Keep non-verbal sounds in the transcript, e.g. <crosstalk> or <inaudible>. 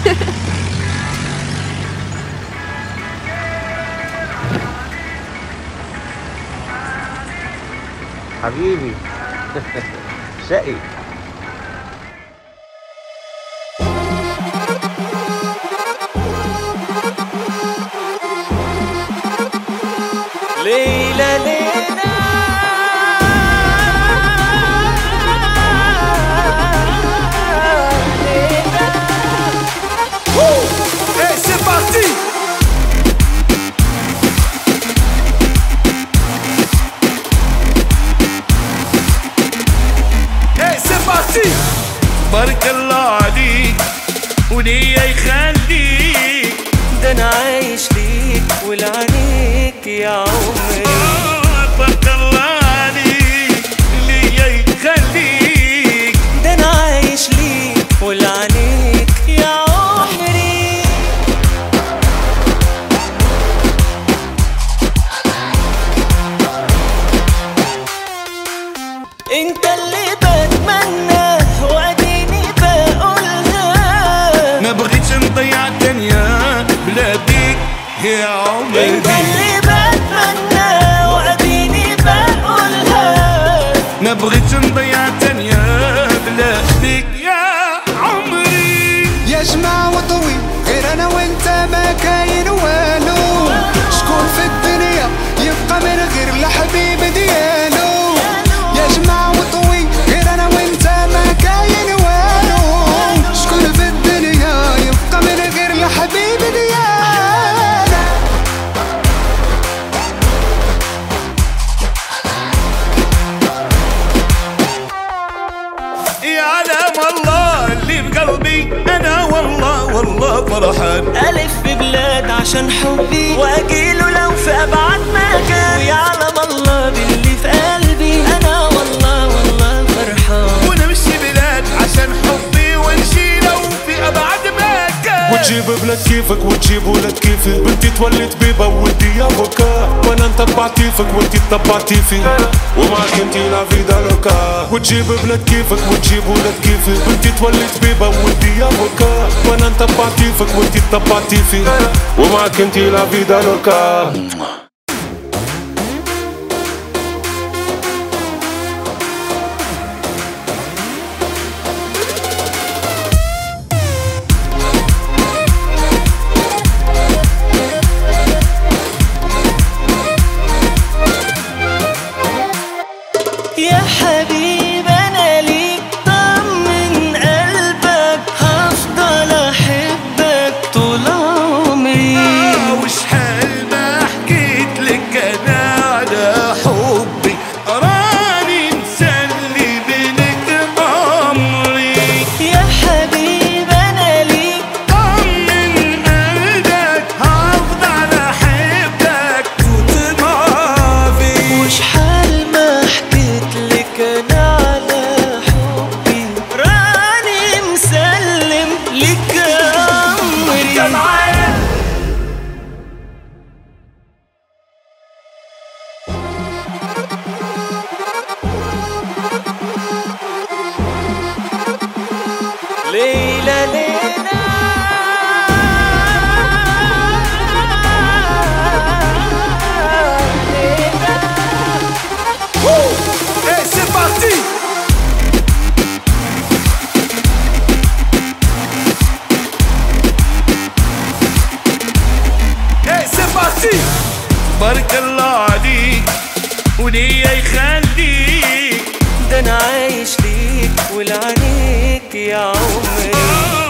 <laughs> حبيبي. <laughs> شقي. ليلى عايش ليك ولعنيك يا عمري يا عمري. اللي بتمنى بقولها ما بغيتش نضيع الدنيا بلا يا عمري. يا جماعة وطوي غير أنا وأنت ما كاين. يعلم الله اللي بقلبي أنا والله والله فرحان. في بلاد عشان حبي. وأجيله لو في أبعد مكان. ويعلم الله وتجيب بلاد كيفك وتجيب ولاد كيفي بنتي تولي طبيبة وولدي افوكا وانا نتبع كيفك وانتي تتبعتي في ومعك انتي لا فيدا لوكا وتجيب بلاد كيفك وتجيب ولاد كيفي بنتي تولي طبيبة وولدي افوكا وانا نتبع كيفك وانتي تتبعتي في ومعك انتي لا فيدا لوكا عليك ونية يخليك ده أنا عايش ليك ولعنيك يا عمري.